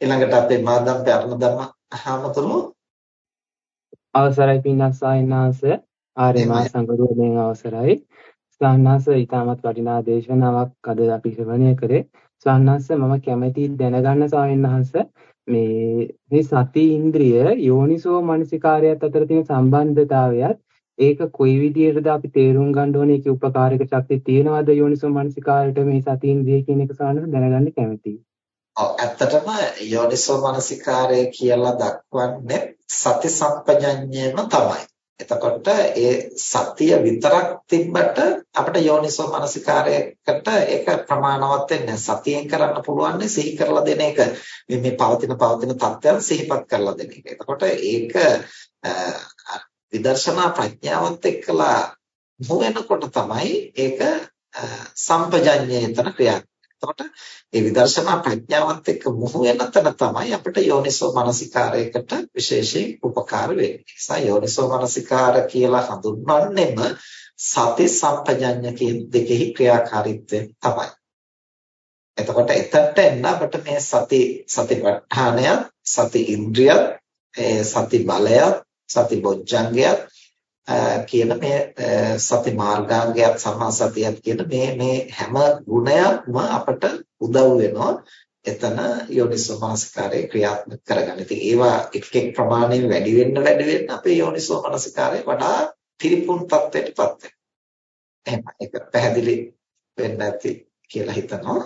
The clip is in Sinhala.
ඊළඟට අපේ මාදම්පේ අරුණධම්ම හාමුදුරුවෝ අවසරයි පින්නස් සායනාස ආර්ය මා සංගරුවනේ අවසරයි. සාන්නාස ඊටමත් වටිනා දේශනාවක් අද අපි ශ්‍රවණය කරේ. සාන්නාස මම කැමැති දැනගන්න සායනාස මේ මේ සති ඉන්ද්‍රිය යෝනිසෝ මනසිකාරයත් අතර තියෙන සම්බන්ධතාවයත් ඒක කොයි විදිහටද අපි තේරුම් ගන්න ඕනේ? ඒකේ උපකාරක ශක්තිය තියෙනවද යෝනිසෝ මනසිකාරයට මේ සති ඉන්ද්‍රිය කියන එක සානස දැනගන්න කැමතියි. ඔව් ඇත්තටම යෝනිසෝ මනසිකාරය කියලා දක්වන්නේ සති සම්පජඤ්ඤයම තමයි. එතකොට ඒ සතිය විතරක් තිබ්බට අපිට යෝනිසෝ මනසිකාරයකට ඒක ප්‍රමාණවත් වෙන්නේ සතියෙන් කරන්න පුළුවන් සිහි කරලා දෙන එක මේ මේ පවතින පවතින තත්ත්වයන් සිහිපත් කරලා දෙන එක. එතකොට ඒක විදර්ශනා ප්‍රඥාවත් එක්කලා හොයනකොට තමයි ඒක සම්පජඤ්ඤයතන ක්‍රියාත්මක. එතකොට මේ විදර්ශනා ප්‍රඥාවත් එක්ක මුහු වෙන තැන තමයි අපිට යෝනිසෝ මනසිකාරයකට විශේෂයෙන් උපකාර වෙන්නේ. නිසා යෝනිසෝ මනසිකාර කියලා හඳුන්වන්නෙම සති සම්පජඤ්ඤ කියන දෙකෙහි ක්‍රියාකාරීත්වය තමයි. එතකොට එතනට එන්න අපිට මේ සති සතිපට්ඨානය සති ඉන්ද්‍රියත් සති බලයත් සති බොජ්ජංගයත් කියන මේ සති මාර්ගාංගයත් සම්මා සතියත් කියන මේ මේ හැම ගුණයක්ම අපට උදව් වෙනවා එතන යෝනිසෝ මනසිකාරය ක්‍රියාත්මක කරගන්න. ඉතින් ඒවා එක් එක් ප්‍රමාණයෙන් වැඩි වෙන්න වැඩි වෙන්න අපේ යෝනිසෝ මනසිකාරය වඩා පිරිපුන් තත්ත්වයටපත් වෙනවා. එහෙනම් ඒක පැහැදිලි වෙන්න ඇති කියලා හිතනවා.